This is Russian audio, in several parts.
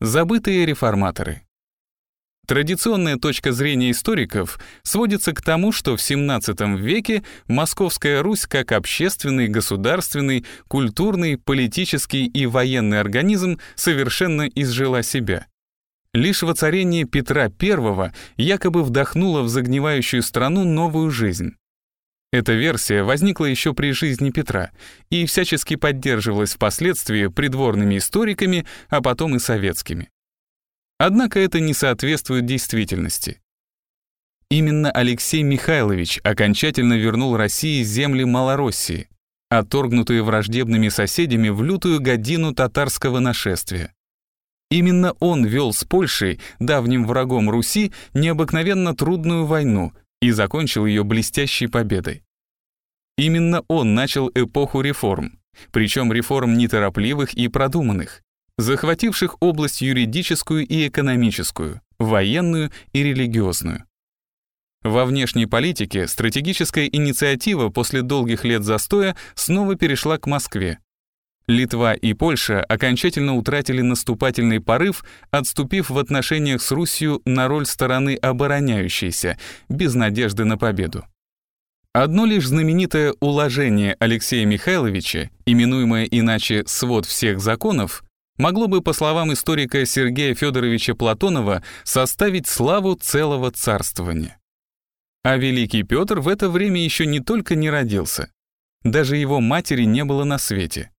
Забытые реформаторы. Традиционная точка зрения историков сводится к тому, что в XVII веке Московская Русь как общественный, государственный, культурный, политический и военный организм совершенно изжила себя. Лишь воцарение Петра I якобы вдохнуло в загнивающую страну новую жизнь. Эта версия возникла еще при жизни Петра и всячески поддерживалась впоследствии придворными историками, а потом и советскими. Однако это не соответствует действительности. Именно Алексей Михайлович окончательно вернул России земли Малороссии, отторгнутые враждебными соседями в лютую годину татарского нашествия. Именно он вел с Польшей, давним врагом Руси, необыкновенно трудную войну и закончил ее блестящей победой. Именно он начал эпоху реформ, причем реформ неторопливых и продуманных, захвативших область юридическую и экономическую, военную и религиозную. Во внешней политике стратегическая инициатива после долгих лет застоя снова перешла к Москве. Литва и Польша окончательно утратили наступательный порыв, отступив в отношениях с Русью на роль стороны обороняющейся, без надежды на победу. Одно лишь знаменитое уложение Алексея Михайловича, именуемое иначе «свод всех законов», могло бы, по словам историка Сергея Федоровича Платонова, составить славу целого царствования. А великий Петр в это время еще не только не родился, даже его матери не было на свете.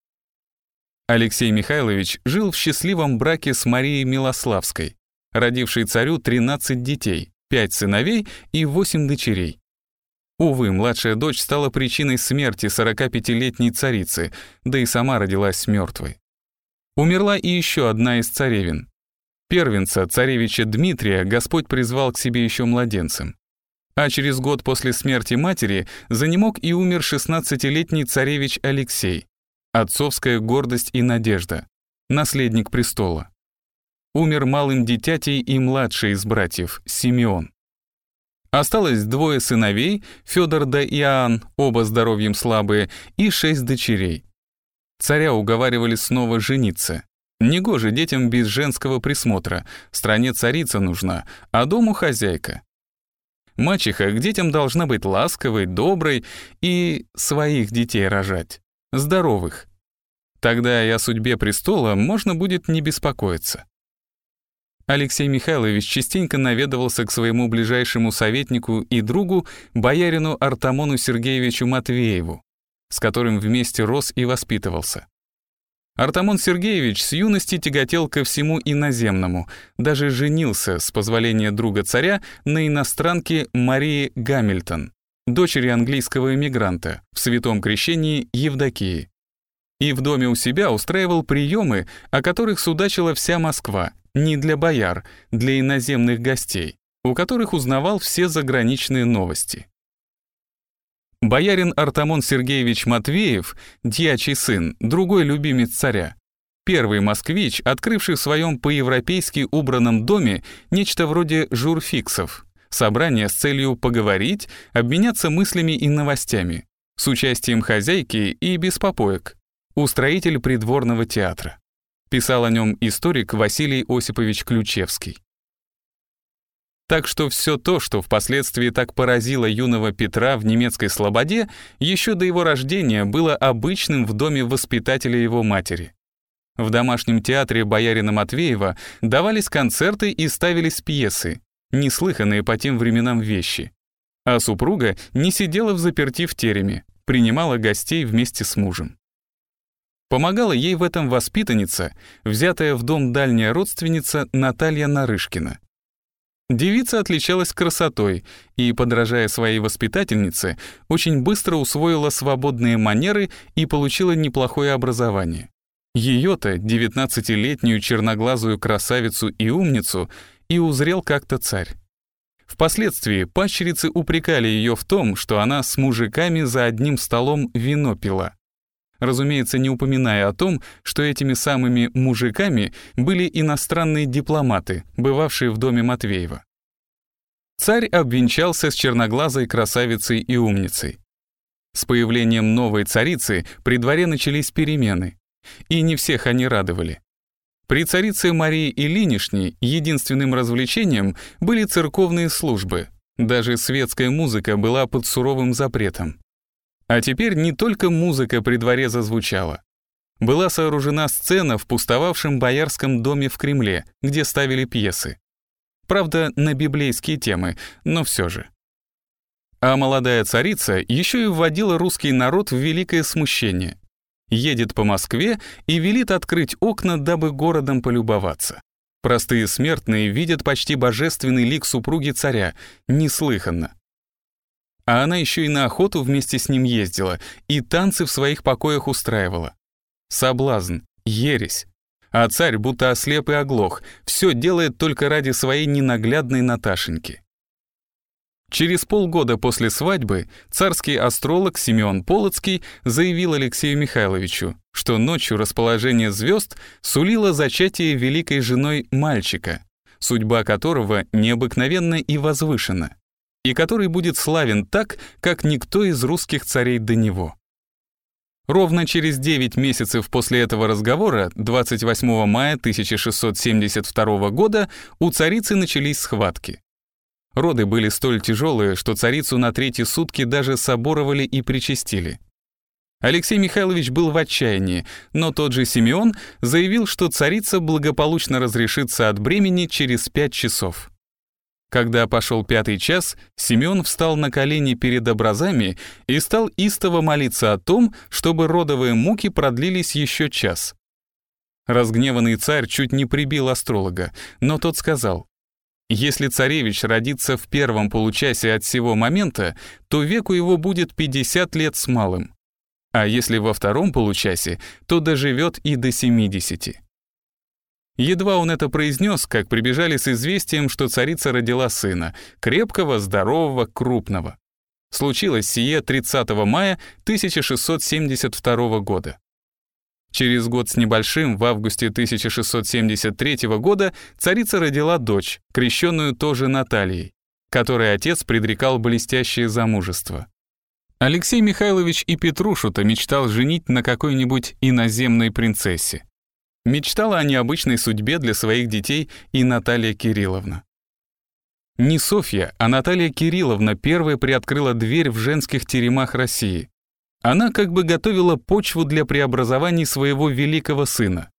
Алексей Михайлович жил в счастливом браке с Марией Милославской, родившей царю 13 детей, 5 сыновей и 8 дочерей. Увы, младшая дочь стала причиной смерти 45-летней царицы, да и сама родилась мертвой. Умерла и еще одна из царевин. Первенца, царевича Дмитрия, Господь призвал к себе еще младенцем. А через год после смерти матери занемог и умер 16-летний царевич Алексей, отцовская гордость и надежда, наследник престола. Умер малым дитятей и младший из братьев, Симеон. Осталось двое сыновей, Федор да Иоанн, оба здоровьем слабые, и шесть дочерей. Царя уговаривали снова жениться. Негоже детям без женского присмотра. Стране царица нужна, а дому хозяйка. Мачеха к детям должна быть ласковой, доброй и своих детей рожать. Здоровых. Тогда и о судьбе престола можно будет не беспокоиться. Алексей Михайлович частенько наведывался к своему ближайшему советнику и другу, боярину Артамону Сергеевичу Матвееву с которым вместе рос и воспитывался. Артамон Сергеевич с юности тяготел ко всему иноземному, даже женился, с позволения друга царя, на иностранке Марии Гамильтон, дочери английского эмигранта, в святом крещении Евдокии. И в доме у себя устраивал приемы, о которых судачила вся Москва, не для бояр, для иноземных гостей, у которых узнавал все заграничные новости. Боярин Артамон Сергеевич Матвеев, дьячий сын, другой любимец царя. Первый москвич, открывший в своем по-европейски убранном доме нечто вроде журфиксов, собрание с целью поговорить, обменяться мыслями и новостями, с участием хозяйки и без попоек, устроитель придворного театра. Писал о нем историк Василий Осипович Ключевский. Так что все то, что впоследствии так поразило юного Петра в немецкой слободе, еще до его рождения было обычным в доме воспитателя его матери. В домашнем театре боярина Матвеева давались концерты и ставились пьесы, неслыханные по тем временам вещи. А супруга не сидела в заперти в тереме, принимала гостей вместе с мужем. Помогала ей в этом воспитанница, взятая в дом дальняя родственница Наталья Нарышкина. Девица отличалась красотой и, подражая своей воспитательнице, очень быстро усвоила свободные манеры и получила неплохое образование. Ее-то, девятнадцатилетнюю черноглазую красавицу и умницу, и узрел как-то царь. Впоследствии падчерицы упрекали ее в том, что она с мужиками за одним столом вино пила разумеется, не упоминая о том, что этими самыми мужиками были иностранные дипломаты, бывавшие в доме Матвеева. Царь обвенчался с черноглазой красавицей и умницей. С появлением новой царицы при дворе начались перемены, и не всех они радовали. При царице Марии Ильинишне единственным развлечением были церковные службы. Даже светская музыка была под суровым запретом. А теперь не только музыка при дворе зазвучала. Была сооружена сцена в пустовавшем боярском доме в Кремле, где ставили пьесы. Правда, на библейские темы, но все же. А молодая царица еще и вводила русский народ в великое смущение. Едет по Москве и велит открыть окна, дабы городом полюбоваться. Простые смертные видят почти божественный лик супруги царя, неслыханно. А она еще и на охоту вместе с ним ездила и танцы в своих покоях устраивала. Соблазн, ересь. А царь будто ослеп и оглох, все делает только ради своей ненаглядной Наташеньки. Через полгода после свадьбы царский астролог Симеон Полоцкий заявил Алексею Михайловичу, что ночью расположение звезд сулило зачатие великой женой мальчика, судьба которого необыкновенна и возвышена и который будет славен так, как никто из русских царей до него. Ровно через 9 месяцев после этого разговора, 28 мая 1672 года, у царицы начались схватки. Роды были столь тяжелые, что царицу на третьи сутки даже соборовали и причастили. Алексей Михайлович был в отчаянии, но тот же Симеон заявил, что царица благополучно разрешится от бремени через пять часов. Когда пошел пятый час, Симеон встал на колени перед образами и стал истово молиться о том, чтобы родовые муки продлились еще час. Разгневанный царь чуть не прибил астролога, но тот сказал, «Если царевич родится в первом получасе от сего момента, то веку его будет 50 лет с малым, а если во втором получасе, то доживет и до 70». Едва он это произнес, как прибежали с известием, что царица родила сына, крепкого, здорового, крупного. Случилось сие 30 мая 1672 года. Через год с небольшим, в августе 1673 года, царица родила дочь, крещенную тоже Натальей, которой отец предрекал блестящее замужество. Алексей Михайлович и Петрушу-то мечтал женить на какой-нибудь иноземной принцессе. Мечтала о необычной судьбе для своих детей и Наталья Кирилловна. Не Софья, а Наталья Кирилловна первая приоткрыла дверь в женских теремах России. Она как бы готовила почву для преобразований своего великого сына.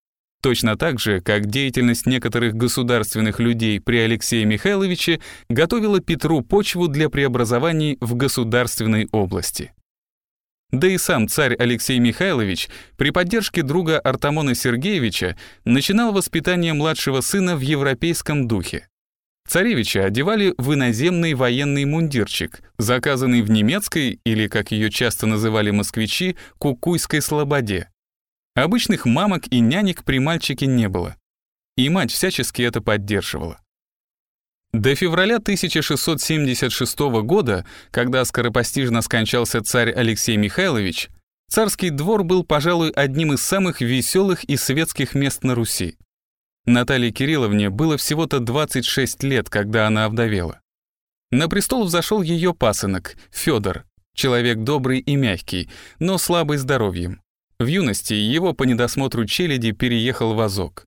Точно так же, как деятельность некоторых государственных людей при Алексее Михайловиче готовила Петру почву для преобразований в государственной области. Да и сам царь Алексей Михайлович при поддержке друга Артамона Сергеевича начинал воспитание младшего сына в европейском духе. Царевича одевали в иноземный военный мундирчик, заказанный в немецкой, или, как ее часто называли москвичи, кукуйской слободе. Обычных мамок и нянек при мальчике не было. И мать всячески это поддерживала. До февраля 1676 года, когда скоропостижно скончался царь Алексей Михайлович, царский двор был, пожалуй, одним из самых веселых и светских мест на Руси. Наталье Кирилловне было всего-то 26 лет, когда она овдовела. На престол взошел ее пасынок, Федор, человек добрый и мягкий, но слабый здоровьем. В юности его по недосмотру челяди переехал в Азок.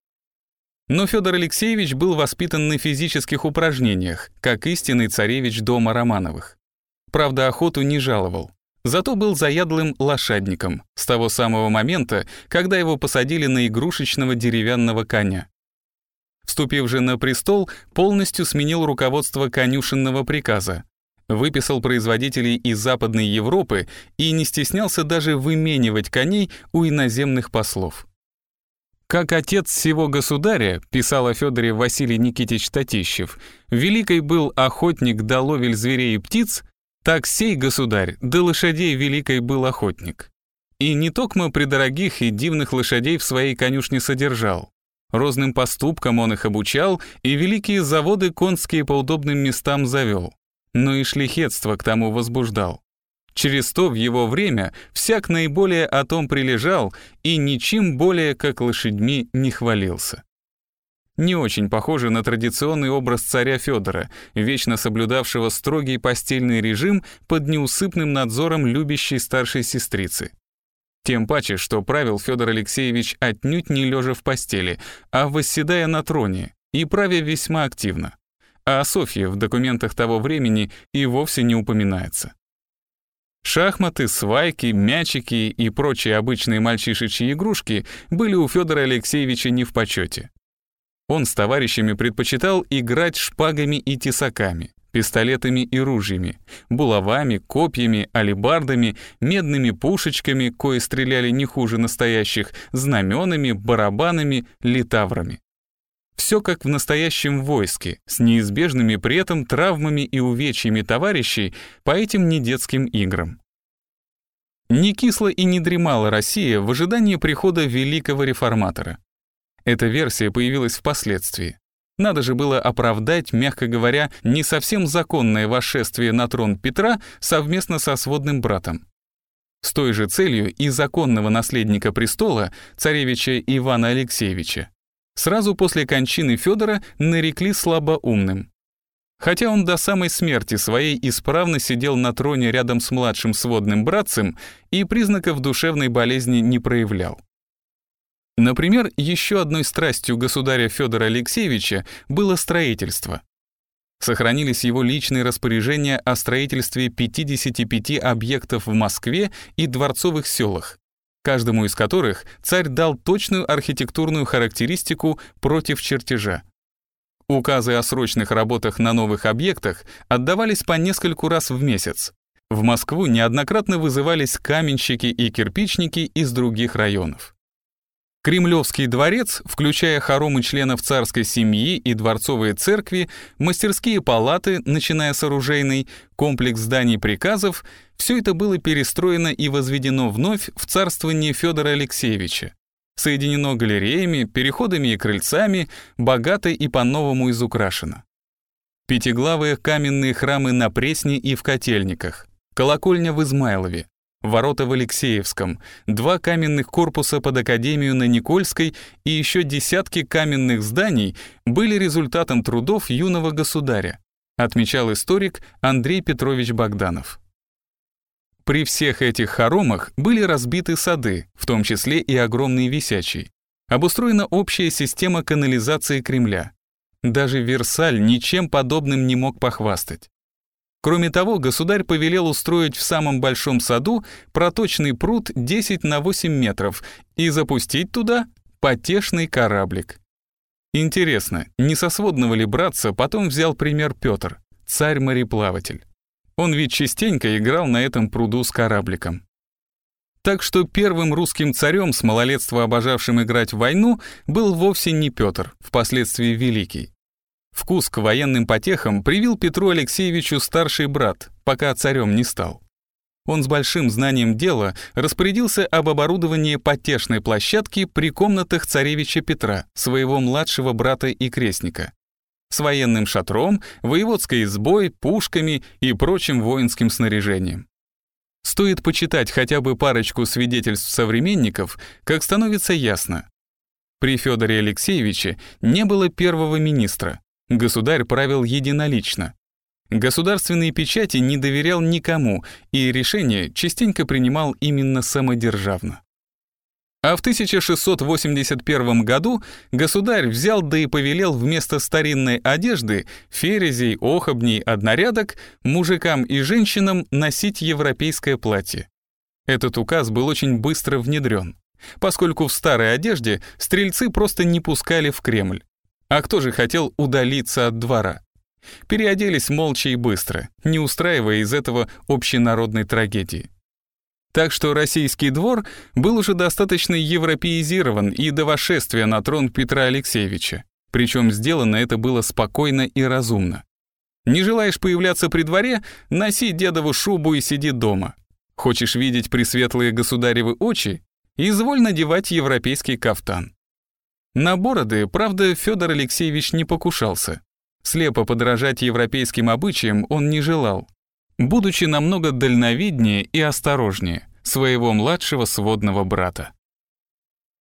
Но Федор Алексеевич был воспитан на физических упражнениях, как истинный царевич дома Романовых. Правда, охоту не жаловал. Зато был заядлым лошадником с того самого момента, когда его посадили на игрушечного деревянного коня. Вступив же на престол, полностью сменил руководство конюшенного приказа, выписал производителей из Западной Европы и не стеснялся даже выменивать коней у иноземных послов. Как отец всего государя, писал о Федоре Василий Никитич Татищев, великий был охотник до ловель зверей и птиц, так сей государь до лошадей великой был охотник. И не токмо при дорогих и дивных лошадей в своей конюшне содержал. Розным поступкам он их обучал, и великие заводы конские по удобным местам завел. Но и шлихетство к тому возбуждал. Через то в его время всяк наиболее о том прилежал и ничем более, как лошадьми, не хвалился. Не очень похоже на традиционный образ царя Федора, вечно соблюдавшего строгий постельный режим под неусыпным надзором любящей старшей сестрицы. Тем паче, что правил Федор Алексеевич отнюдь не лежа в постели, а восседая на троне, и правя весьма активно. А о Софье в документах того времени и вовсе не упоминается. Шахматы, свайки, мячики и прочие обычные мальчишечьи игрушки были у Федора Алексеевича не в почете. Он с товарищами предпочитал играть шпагами и тесаками, пистолетами и ружьями, булавами, копьями, алебардами, медными пушечками, кои стреляли не хуже настоящих, знаменами, барабанами, литаврами. Все как в настоящем войске, с неизбежными при этом травмами и увечьями товарищей по этим недетским играм. Не кисла и не дремала Россия в ожидании прихода великого реформатора. Эта версия появилась впоследствии. Надо же было оправдать, мягко говоря, не совсем законное восшествие на трон Петра совместно со сводным братом. С той же целью и законного наследника престола, царевича Ивана Алексеевича, сразу после кончины Федора нарекли слабоумным. Хотя он до самой смерти своей исправно сидел на троне рядом с младшим сводным братцем и признаков душевной болезни не проявлял. Например, еще одной страстью государя Федора Алексеевича было строительство. Сохранились его личные распоряжения о строительстве 55 объектов в Москве и дворцовых селах, каждому из которых царь дал точную архитектурную характеристику против чертежа. Указы о срочных работах на новых объектах отдавались по нескольку раз в месяц. В Москву неоднократно вызывались каменщики и кирпичники из других районов. Кремлевский дворец, включая хоромы членов царской семьи и дворцовые церкви, мастерские палаты, начиная с оружейной, комплекс зданий приказов, все это было перестроено и возведено вновь в царствование Федора Алексеевича. Соединено галереями, переходами и крыльцами, богато и по-новому изукрашено. Пятиглавые каменные храмы на Пресне и в Котельниках, колокольня в Измайлове, ворота в Алексеевском, два каменных корпуса под Академию на Никольской и еще десятки каменных зданий были результатом трудов юного государя, отмечал историк Андрей Петрович Богданов. При всех этих хоромах были разбиты сады, в том числе и огромный висячий. Обустроена общая система канализации Кремля. Даже Версаль ничем подобным не мог похвастать. Кроме того, государь повелел устроить в самом большом саду проточный пруд 10 на 8 метров и запустить туда потешный кораблик. Интересно, не со сводного ли братца потом взял пример Петр, царь-мореплаватель? Он ведь частенько играл на этом пруду с корабликом. Так что первым русским царем с малолетства обожавшим играть в войну был вовсе не Петр, впоследствии Великий. Вкус к военным потехам привил Петру Алексеевичу старший брат, пока царем не стал. Он с большим знанием дела распорядился об оборудовании потешной площадки при комнатах царевича Петра, своего младшего брата и крестника, с военным шатром, воеводской избой, пушками и прочим воинским снаряжением. Стоит почитать хотя бы парочку свидетельств современников, как становится ясно. При Федоре Алексеевиче не было первого министра, Государь правил единолично. Государственные печати не доверял никому, и решения частенько принимал именно самодержавно. А в 1681 году государь взял да и повелел вместо старинной одежды, ферезей, охобней, однорядок, мужикам и женщинам носить европейское платье. Этот указ был очень быстро внедрен, поскольку в старой одежде стрельцы просто не пускали в Кремль. А кто же хотел удалиться от двора? Переоделись молча и быстро, не устраивая из этого общенародной трагедии. Так что российский двор был уже достаточно европеизирован и до восшествия на трон Петра Алексеевича. Причем сделано это было спокойно и разумно. Не желаешь появляться при дворе, носи дедову шубу и сиди дома. Хочешь видеть пресветлые государевы очи? Изволь надевать европейский кафтан. На бороды, правда, Федор Алексеевич не покушался. Слепо подражать европейским обычаям он не желал, будучи намного дальновиднее и осторожнее своего младшего сводного брата.